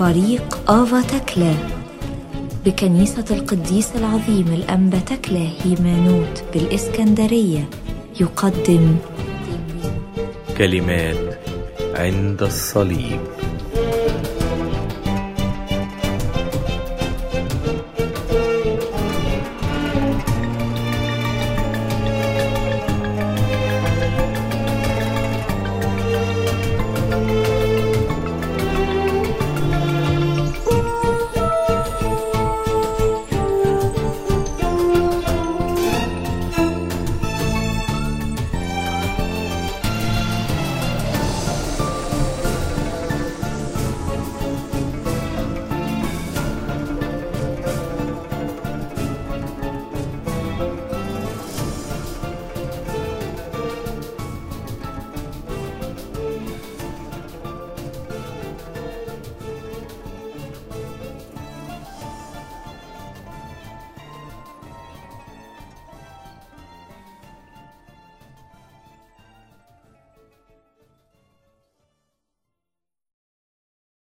فريق آفا تكلا بكنيسة القديس العظيم الأنبا تكلا هيمانوت بالإسكندرية يقدم كلمات عند الصليب.